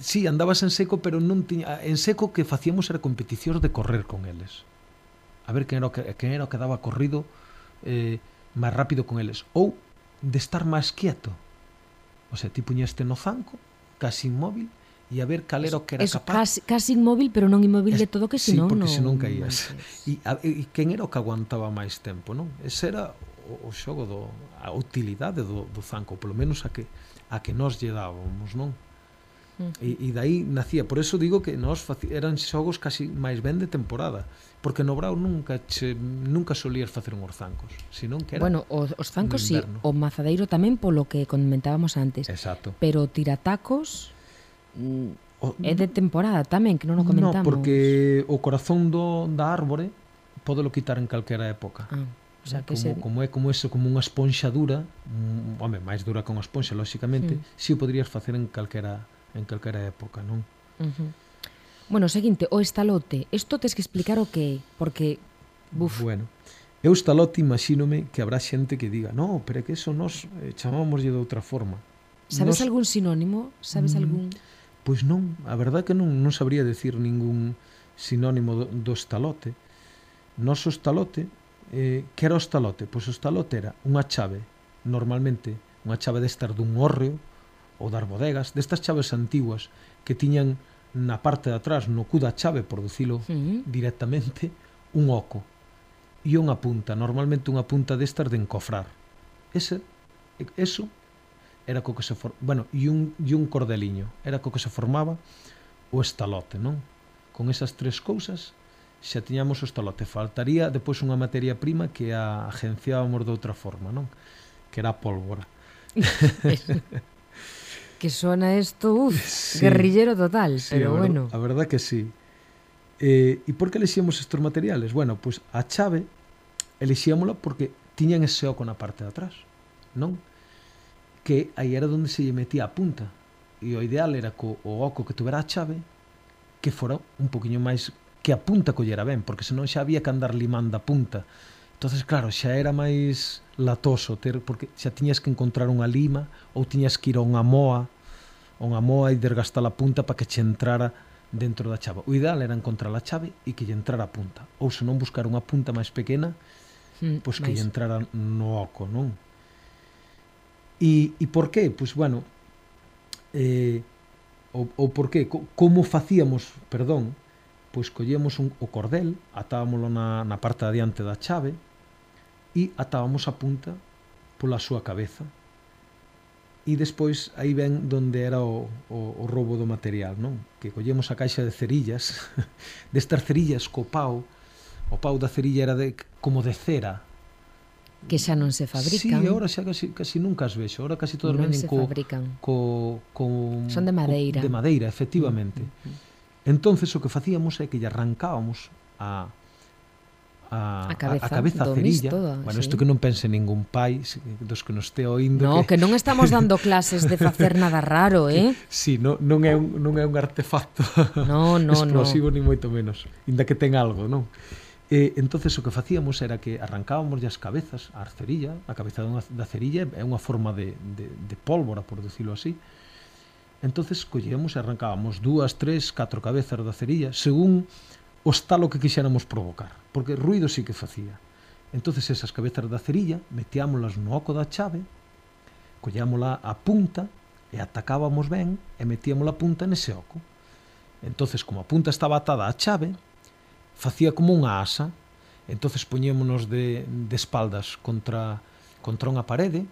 Sí, andabas en seco, pero non tiña, en seco que facíamos era competicións de correr con eles. A ver quen era o que, quen era o que daba corrido eh, máis rápido con eles. Ou de estar máis quieto. O sea, ti puñeste no zanco, casi inmóvil, e a ver cal era o que era Eso, capaz. Casi, casi inmóvil, pero non inmóvil es, de todo que senón... Sí, porque no, senón caías. E, a, e quen era o que aguantaba máis tempo, non? Ese era o, o xogo do, a utilidade do, do zanco, polo menos a que, a que nos lle dábamos, non? E, e dai nacía, por eso digo que nós eran xogos casi máis ben de temporada, porque no Brau nunca che, nunca solías facer uns zancos, senón que era Bueno, os, os zancos si, sí, o mazadeiro tamén polo que comentábamos antes. Exacto. Pero tiratacos o, é de temporada tamén, que non o comentamos. No, porque o corazón do, da árbore podelo quitar en calquera época. Ah. O sea, que como, se... como é como eso, como unha esponxa dura, mm, home, máis dura que unha esponxa, lóxicamente, si o poderías facer en calquera en calquera época, non? Uh -huh. Bueno, seguinte, o estalote, isto tes que explicar o que é, porque... Buf. Bueno, eu estalote imagínome que habrá xente que diga no, pero é que eso nos eh, chamámoslle de outra forma. Sabes nos... algún sinónimo? Sabes mm, algún... Pois non, a verdad que non, non sabría decir ningún sinónimo do, do estalote. Nos estalote, eh, que era o estalote? Pois o estalote era unha chave, normalmente, unha chave de estar dun hórreo, ou das bodegas, destas chaves antiguas que tiñan na parte de atrás, no cu da chave, por dicilo sí. directamente, un oco e unha punta, normalmente unha punta destas de encofrar. Ese, eso era co que se for... bueno, e un, e un cordeliño, era co que se formaba o estalote, non? Con esas tres cousas xa tiñamos o estalote. Faltaría depois unha materia prima que a agenciábamos de outra forma, non? Que era a pólvora. Que sona isto, uff, sí, guerrillero total, sí, pero a bueno. A verdad que sí. Eh, e por que elixíamos estes materiales? Bueno, pois pues a chave elixíamola porque tiñan ese oco na parte de atrás, non? Que aí era onde se lle metía a punta. E o ideal era co o oco que tuvera a chave que fora un poquinho máis que a punta collera ben, porque senón xa había que andar limando a punta entonces claro, xa era máis latoso ter porque xa tiñas que encontrar unha lima ou tiñas que ir a unha moa a unha moa e desgastar a punta para que che entrara dentro da chave. O ideal era encontrar a chave e que lle entrara a punta. Ou se non buscar unha punta máis pequena, mm, pois que máis... lle entrara no oco, non? E, e por qué? Pois, bueno, eh, o, o por qué? Co, como facíamos, perdón, pois collemos un, o cordel, atábamolo na, na parte adiante da chave, e atábamos a punta pola súa cabeza e despois aí ven donde era o, o, o robo do material non que collemos a caixa de cerillas destas cerillas co pau o pau da cerilla era de, como de cera que xa non se fabrican. Sí, agora xa casi, casi nunca as vexo. Agora casi todas non venden co, fabrican. co, co... Son de madeira. Co, de madeira, efectivamente. Mm -hmm. Entonces o que facíamos é que lle arrancábamos a, a, a cabeza, a cabeza do cerilla. Toda, ah, bueno, isto sí. que non pense ningún pai dos que nos este oindo. No, que... que non estamos dando clases de facer nada raro, eh? Si, sí, no, non é un, non é un artefacto no, no, explosivo, no. ni moito menos. Inda que ten algo, non? Eh, entonces o que facíamos era que arrancábamos as cabezas, a cerilla, a cabeza dunha, da cerilla é unha forma de, de, de pólvora, por decirlo así, entonces collíamos e arrancábamos dúas, tres, catro cabezas da cerilla, según o estalo que quixéramos provocar, porque ruido sí que facía. entonces esas cabezas da cerilla metiámolas no oco da chave, collámola a punta e atacábamos ben e metíamos a punta nese oco. entonces como a punta estaba atada á chave, facía como unha asa, entonces poñémonos de, de espaldas contra, contra unha parede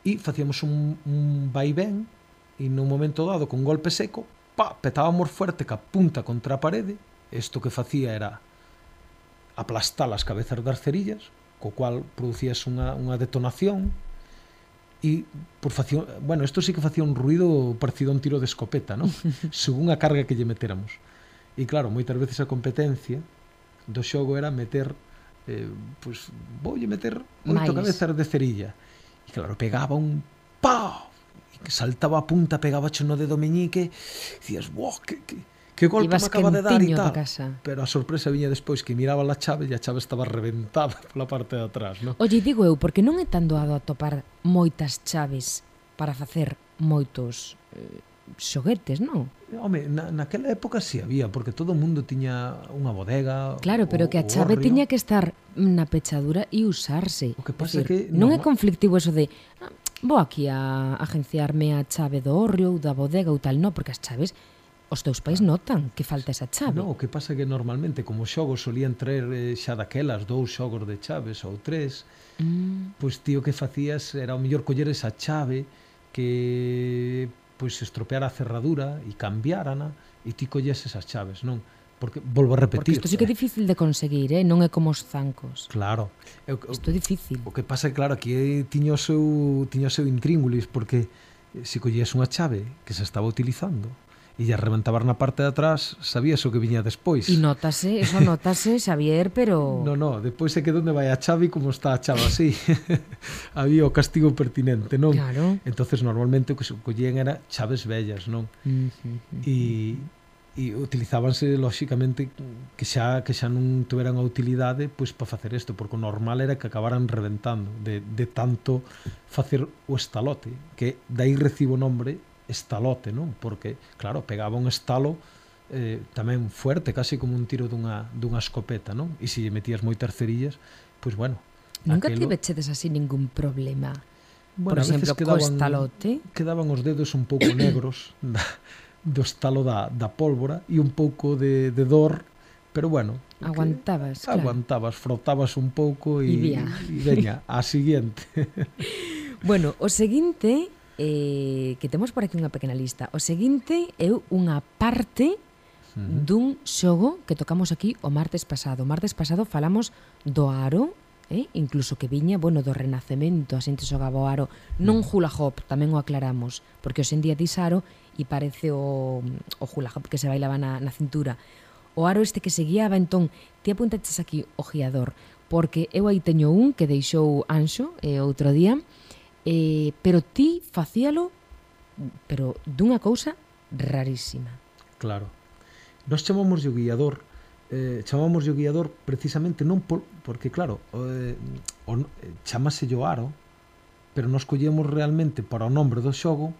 e facíamos un, un vaivén e nun momento dado con golpe seco, pa, petábamos fuerte ca punta contra a parede isto que facía era aplastar as cabezas das cerillas, co cual producías unha, unha detonación e por facía, bueno, isto sí que facía un ruido parecido a un tiro de escopeta, non? Según a carga que lle meteramos. E claro, moitas veces a competencia do xogo era meter eh, pois, pues, voulle meter oito cabezas de cerilla. E claro, pegaba un pau, saltaba a punta, pegaba no dedo meñique, e dicías, buah, que, que, Que golpe Ibas me acaba de dar e tal. Casa. Pero a sorpresa viña despois que miraba a chave e a chave estaba reventada pola parte de atrás, non? Olle, digo eu, porque non é tan doado atopar moitas chaves para facer moitos eh, xoguetes, non? Home, na, naquela época si sí había, porque todo o mundo tiña unha bodega. Claro, pero o, que a chave tiña que estar na pechadura e usarse. O que pasa decir, que non, non é conflictivo eso de ah, vou aquí a agenciarme a chave do orrio ou da bodega ou tal, non, porque as chaves Os teus pais notan que falta esa chave. No, o que pasa é que normalmente como xogos solían traer eh, xa daquelas dous xogos de chaves ou tres, mm. pois tío que facías era o mellor coller esa chave que pois estropeara a cerradura e cambiárana e ti colles esas chaves, non? Porque, volvo a repetir... Porque isto sí que é eh. difícil de conseguir, eh? non é como os zancos. Claro. Isto é difícil. O que pasa é, claro, aquí eh, tiño o seu, tiño o seu intríngulis, porque eh, se collías unha chave que se estaba utilizando, e lle rementaban a parte de atrás, sabías o que viña despois. E notase, eso notase, Xavier, pero... No, no, despois é que donde vai a chave como está a chave así. Había o castigo pertinente, non? Claro. entonces normalmente o que se collían era chaves vellas, non? Mm, mm. E e utilizábanse lóxicamente que xa que xa non tuveran a utilidade pois para facer isto, porque o normal era que acabaran reventando de, de tanto facer o estalote, que dai recibo o nombre estalote, non? Porque, claro, pegaba un estalo eh, tamén fuerte, casi como un tiro dunha, dunha escopeta, non? E se lle metías moitas cerillas, pois pues bueno. Nunca aquelo... tivechedes así ningún problema? Bueno, Por exemplo, quedaban, co estalote? Quedaban os dedos un pouco negros da, do estalo da, da pólvora e un pouco de, de dor, pero bueno. Aguantabas, claro. Aguantabas, frotabas un pouco e... E veña, a seguinte. bueno, o seguinte eh, que temos por aquí unha pequena lista. O seguinte é unha parte dun xogo que tocamos aquí o martes pasado. O martes pasado falamos do aro, eh? incluso que viña, bueno, do renacemento, a xente xogaba o aro, non mm. hula hop, tamén o aclaramos, porque hoxe en día dis aro e parece o, o hula hop que se bailaba na, na cintura. O aro este que se guiaba, entón, ti apuntaches aquí o giador, porque eu aí teño un que deixou Anxo eh, outro día, eh, pero ti facíalo pero dunha cousa rarísima. Claro. Nós chamamos o guiador eh, chamamos o guiador precisamente non por, porque claro eh, o, chamase o aro pero nos collemos realmente para o nombre do xogo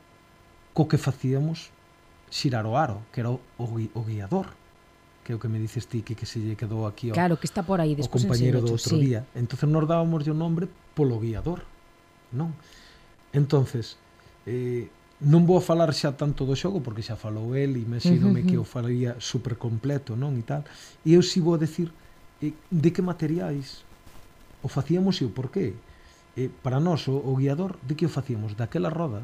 co que facíamos xirar o aro que era o, o, o guiador que é o que me dices ti que, que se lle quedou aquí o, claro, que está por aí, o compañeiro do outro sí. día entonces nos dábamos o nombre polo guiador non? Entonces, eh, non vou a falar xa tanto do xogo porque xa falou el, imagínome uh -huh. que eu falaría super completo, non? E tal. E eu si vou a decir eh, de que materiais o facíamos e o porqué. Eh, para nós, o, o guiador, de que o facíamos? Daquela roda,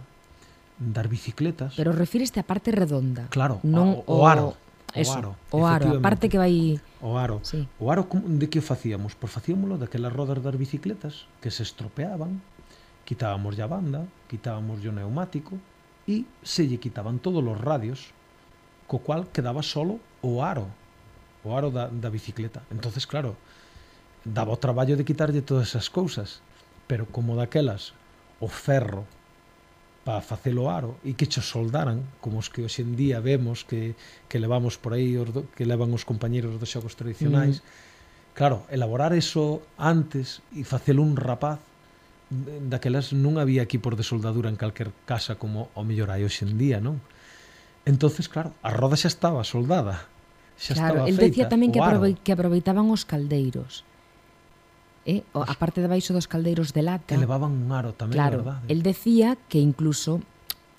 das bicicletas. Pero refíreste a parte redonda. Claro, non o, o aro. Eso, o aro, o aro a parte que vai... O aro. Sí. O aro, de que o facíamos? Pois facíamolo daquelas rodas das bicicletas que se estropeaban Quitábamos a banda, quitábamos o neumático e se lle quitaban todos os radios, co cual quedaba solo o aro, o aro da, da bicicleta. entonces claro, daba o traballo de quitarlle todas esas cousas, pero como daquelas o ferro para facelo aro e que cho soldaran, como os que hoxe en día vemos que, que levamos por aí, os do, que levan os compañeros dos xogos tradicionais, mm. claro, elaborar eso antes e facelo un rapaz daquelas non había equipos de soldadura en calquer casa como ao mellor hai hoxe en día, non? Entonces, claro, a roda xa estaba soldada. Xa claro, estaba feita, el decía tamén que, aprove que aproveitaban os caldeiros. Eh? O, a parte de baixo dos caldeiros de lata. Que levaban un aro tamén, claro, verdade. El decía que incluso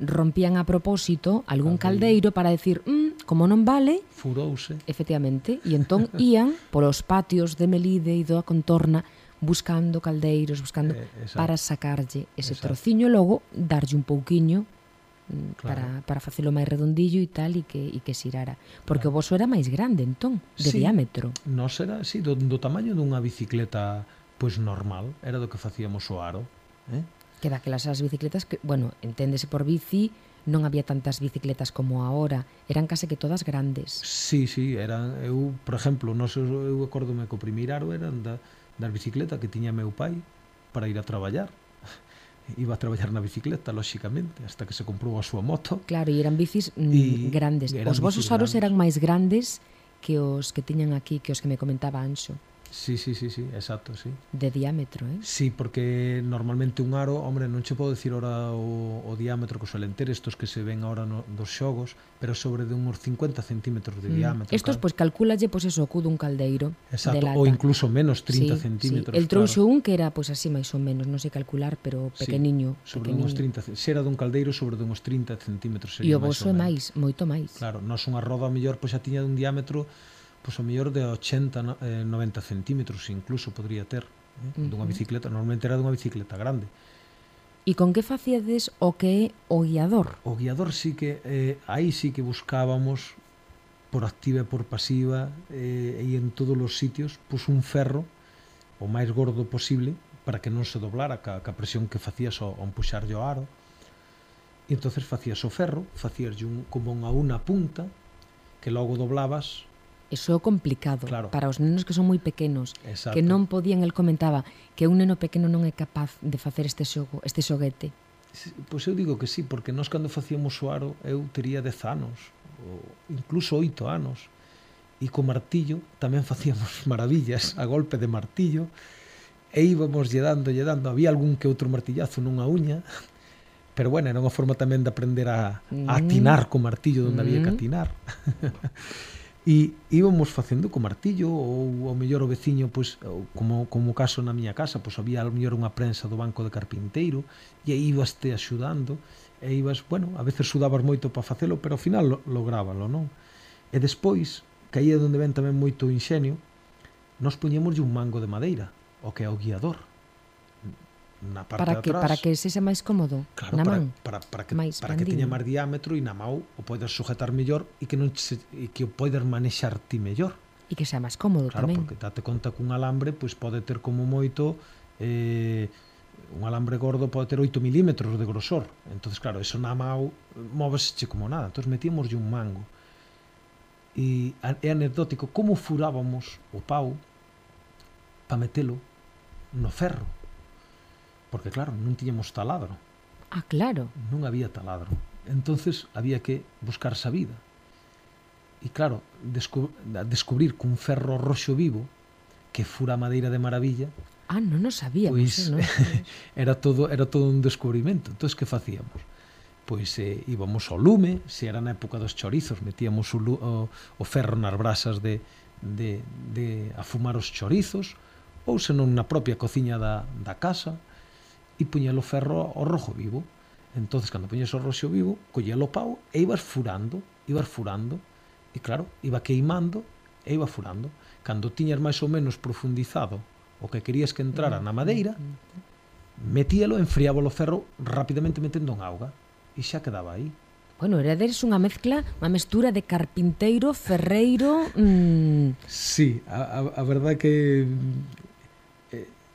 rompían a propósito algún caldeiro, caldeiro para decir, mm, como non vale, furouse. Efectivamente, e entón ían polos patios de Melide e do contorna buscando caldeiros, buscando eh, para sacarlle ese exacto. trociño logo darlle un pouquiño mm, claro. para, para facelo máis redondillo e tal e que, e que xirara. Porque claro. o voso era máis grande entón, de sí, diámetro. Nos era, así do, do tamaño dunha bicicleta pois normal, era do que facíamos o aro. Eh? Que daquelas as bicicletas que, bueno, enténdese por bici, non había tantas bicicletas como ahora, eran case que todas grandes. Sí, sí, eran, eu, por exemplo, non sei, eu acordome que o primeiro aro eran da, das bicicleta que tiña meu pai para ir a traballar iba a traballar na bicicleta, lóxicamente, hasta que se comprou a súa moto. Claro, e eran bicis mm, grandes. Eran os vosos aros eran máis grandes que os que tiñan aquí, que os que me comentaba Anxo. Sí, sí, sí, sí, exacto, sí. De diámetro, eh? Sí, porque normalmente un aro, hombre, non che podo dicir ora o, o diámetro que suelen ter estos que se ven ahora no, dos xogos, pero sobre de unos 50 centímetros de mm. diámetro. Estos, claro. pois, pues, calculalle, pois, pues, eso, o cu dun caldeiro. Exacto, ou incluso menos 30 sí, centímetros. Sí. El tronxo claro. un que era, pois, pues, así máis ou menos, non sei calcular, pero pequeniño. Sí, sobre pequeniño. unos 30, se era dun caldeiro, sobre de unos 30 centímetros. E o vosso é máis, moito máis. Claro, non son unha roda mellor, pois, xa tiña dun diámetro pois o mellor de 80, eh, 90 centímetros incluso podría ter eh, uh -huh. dunha bicicleta, normalmente era dunha bicicleta grande. E con que facíades o que é o guiador? O guiador sí que, eh, aí sí que buscábamos por activa e por pasiva eh, e en todos os sitios pois un ferro o máis gordo posible para que non se doblara ca, ca presión que facías ao, ao empuxarlle o aro e entonces facías o ferro facías un, como unha unha punta que logo doblabas Eso é complicado claro. para os nenos que son moi pequenos, Exacto. que non podían, el comentaba, que un neno pequeno non é capaz de facer este xogo, este xoguete. Pois eu digo que sí, porque nós cando facíamos o aro, eu tería 10 anos, ou incluso 8 anos, e co martillo tamén facíamos maravillas a golpe de martillo, e íbamos lle dando, lle dando, había algún que outro martillazo nunha uña, pero bueno, era unha forma tamén de aprender a, a mm. atinar co martillo donde mm. había que mm. atinar. e íbamos facendo co martillo ou ao mellor o veciño pois, como, como caso na miña casa pois había ao mellor unha prensa do banco de carpinteiro e aí ibas te axudando e ibas, bueno, a veces sudabas moito para facelo pero ao final lográbalo, non? e despois, que aí é onde ven tamén moito inxenio nos poñémoslle un mango de madeira o que é o guiador na parte para que, atrás. Para que sexa máis cómodo claro, na para, man. Para, para, para que, máis para que teña máis diámetro e na mão o podes sujetar mellor e que non se, e que o podes manexar ti mellor. E que sea máis cómodo claro, tamén. Claro, porque date conta cun alambre pois pode ter como moito eh, un alambre gordo pode ter 8 milímetros de grosor. entonces claro, eso na mau móvese como nada. entonces metíamos un mango. E é anecdótico como furábamos o pau para metelo no ferro porque claro, non tiñamos taladro. Ah, claro. Non había taladro. Entonces había que buscar a vida. E claro, descu descubrir cun ferro roxo vivo que fura madeira de maravilla. Ah, non o sabíamos. Pois, eh, non era todo era todo un descubrimento. Entonces que facíamos? pois eh, íbamos ao lume, se era na época dos chorizos, metíamos o, o, o ferro nas brasas de, de, de afumar os chorizos, ou senón na propia cociña da, da casa, e poñelo ferro ao rojo vivo. Entonces, cando poñes o roxo vivo, collelo o pau e ibas furando, ibas furando, e claro, iba queimando e iba furando. Cando tiñas máis ou menos profundizado o que querías que entrara mm, na madeira, mm, mm. metíalo, enfriábalo o ferro rapidamente metendo en auga e xa quedaba aí. Bueno, eres unha mezcla, unha mestura de carpinteiro, ferreiro... Mmm... Sí, a, a, a verdad que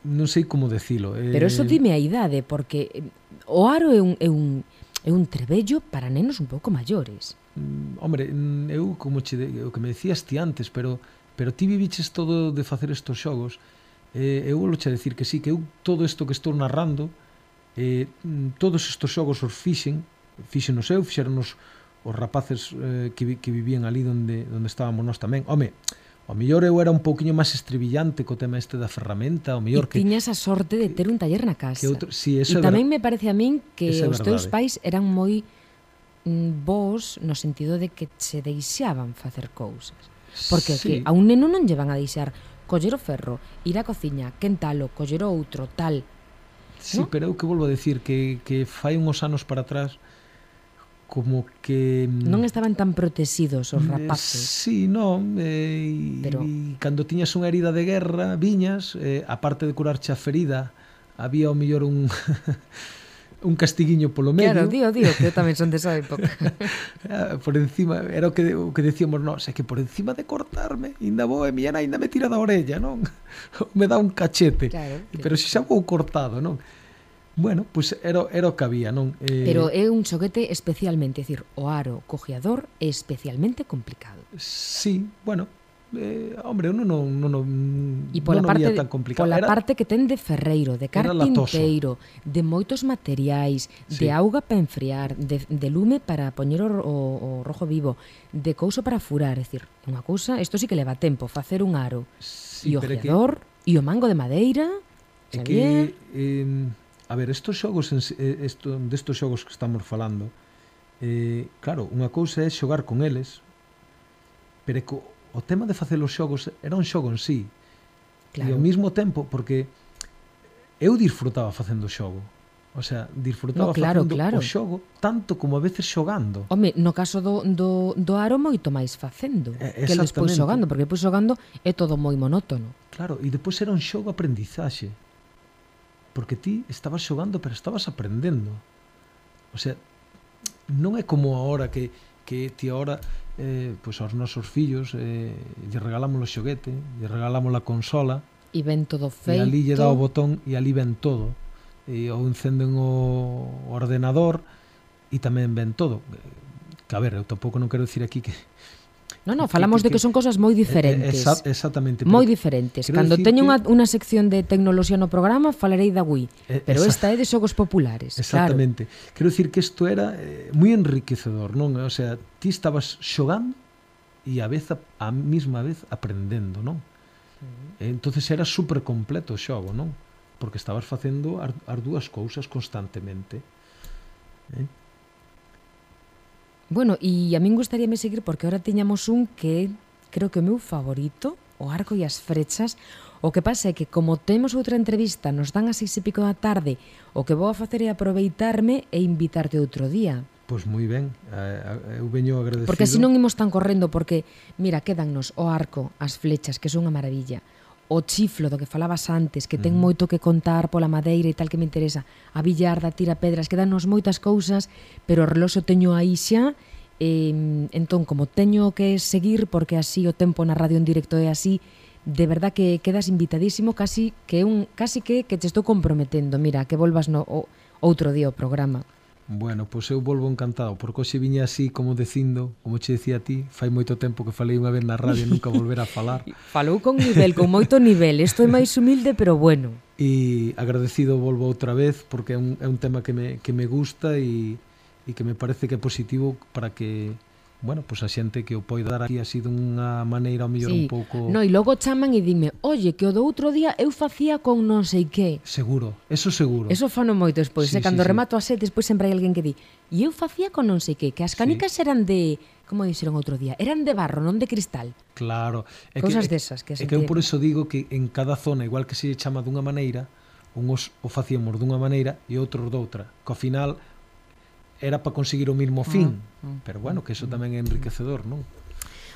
non sei como decilo. Eh... Pero eso dime a idade, porque eh, o aro é un, é un, é un trebello para nenos un pouco maiores. Mm, hombre, mm, eu como che, o que me decías ti antes, pero pero ti viviches todo de facer estos xogos, eh, eu vou che decir que sí, que eu todo isto que estou narrando, eh, mm, todos estos xogos os fixen, fixen os eu, fixeron os, os rapaces eh, que, que vivían ali onde, onde estábamos nós tamén. Home, O mellor eu era un pouquiño máis estribillante co tema este da ferramenta, o mellor que... tiñas a sorte de ter un taller na casa. Que outro... sí, eso e tamén ver... me parece a min que esa os teus pais eran moi mm, bons no sentido de que se deixaban facer cousas. Porque sí. que a un neno non lle van a deixar coller o ferro, ir á cociña, quentalo, coller o outro, tal. Sí, ¿no? pero eu que volvo a decir que, que fai uns anos para atrás como que mm, non estaban tan protegidos os eh, rapaces. Eh, sí, non, eh, pero e, cando tiñas unha herida de guerra, viñas, eh, aparte de curarche a ferida, había o mellor un un castiguiño polo medio. Claro, dío, dío, que eu tamén son desa época. Ah, por encima, era o que, o que decíamos nós, é que por encima de cortarme, ainda vou e miña nai ainda me tira da orella, non? me dá un cachete. Claro. Pero se xa vou cortado, non? Bueno, pois pues era, era o que había, non? Eh... Pero é un xoguete especialmente, decir, o aro cojeador é especialmente complicado. Sí, bueno, eh, hombre, non non non non E pola non parte tan complicado. Pola era, parte que ten de ferreiro, de carpinteiro, de moitos materiais, sí. de auga para enfriar, de, de lume para poñer o, o, o rojo vivo, de couso para furar, é dicir, unha cousa, isto sí que leva tempo facer un aro. Sí, e o ojeador, e que... o mango de madeira, e que eh, A ver, estos xogos eh, esto, destos xogos que estamos falando eh, claro, unha cousa é xogar con eles pero co, o tema de facer os xogos era un xogo en sí claro. e ao mesmo tempo porque eu disfrutaba facendo o xogo O sea, disfrutaba no, claro, facendo claro. o xogo tanto como a veces xogando. Home, no caso do, do, do aro moito máis facendo eh, que despois xogando, porque despois xogando é todo moi monótono. Claro, e despois era un xogo aprendizaxe porque ti estabas xogando, pero estabas aprendendo. O sea, non é como ahora que que ti ahora eh, pois aos nosos fillos eh, lle regalamos o xoguete, lle regalamos a consola e ven todo feito. E ali lle dá o botón e ali ven todo. E ou encenden o ordenador e tamén ven todo. Que a ver, eu tampouco non quero dicir aquí que Non, non, falamos que, que, de que son cosas moi diferentes. Exa exactamente. Moi diferentes. Cando teño unha, que... unha sección de tecnoloxía no programa, falarei da Wii, eh, pero esta é de xogos populares. Exactamente. Claro. Quero dicir que isto era eh, moi enriquecedor, non? O sea, ti estabas xogando e a vez a, a mesma vez aprendendo, non? Sí. Entonces era super completo o xogo, non? Porque estabas facendo as dúas cousas constantemente. Eh? Bueno, e a min gustaríame seguir porque ahora tiñamos un que creo que o meu favorito, o arco e as frechas, O que pasa é que como temos outra entrevista, nos dan a seis e pico da tarde, o que vou a facer é aproveitarme e invitarte outro día. Pois moi ben, eu veño agradecido. Porque así non imos tan correndo, porque, mira, quedannos o arco, as flechas, que son unha maravilla o chiflo do que falabas antes, que ten uh -huh. moito que contar pola madeira e tal que me interesa, a billarda, tira pedras, que danos moitas cousas, pero o reloxo teño aí xa, e, entón, como teño que seguir, porque así o tempo na radio en directo é así, de verdad que quedas invitadísimo, casi que un casi que que te estou comprometendo, mira, que volvas no o, outro día o programa. Bueno, pois eu volvo encantado, porque hoxe viña así como dicindo, como che dicía a ti, fai moito tempo que falei unha vez na radio e nunca volver a falar. Falou con nivel, con moito nivel, isto é máis humilde pero bueno. E agradecido volvo outra vez porque é un, é un tema que me, que me gusta e, e que me parece que é positivo para que bueno, pois a xente que o poida dar aquí así dunha maneira ao mellor sí. un pouco... No, e logo chaman e dime, oye, que o do outro día eu facía con non sei que. Seguro, eso seguro. Eso fano moito despois, sí, eh? cando sí, remato sí. a sete, despois sempre hai alguén que di, e eu facía con non sei que, que as canicas sí. eran de... Como dixeron outro día? Eran de barro, non de cristal. Claro. É Cosas que, desas que É que eu por eso digo que en cada zona, igual que se chama dunha maneira, uns o facíamos dunha maneira e outros doutra. Que ao final, era para conseguir o mesmo fin, mm, mm, pero bueno, que eso tamén é enriquecedor, non?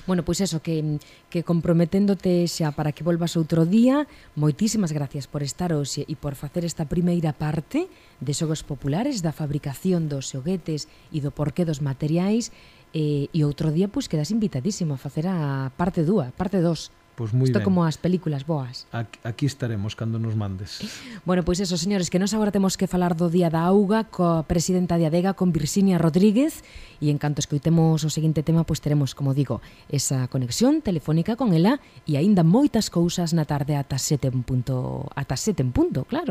Bueno, pois eso, que, que comprometéndote xa para que volvas outro día, moitísimas gracias por estar hoxe e por facer esta primeira parte de Xogos Populares, da fabricación dos xoguetes e do porqué dos materiais, e, e outro día pois quedas invitadísimo a facer a parte 2, parte 2. Pois moi Isto ben. como as películas boas. Aquí, aquí estaremos cando nos mandes. Bueno, pois eso, señores, que nós agora temos que falar do Día da Auga coa presidenta de ADEGA, con Virxinia Rodríguez, e en canto escoitemos o seguinte tema, pois teremos, como digo, esa conexión telefónica con ela e aínda moitas cousas na tarde ata sete en punto, ata sete en punto, claro.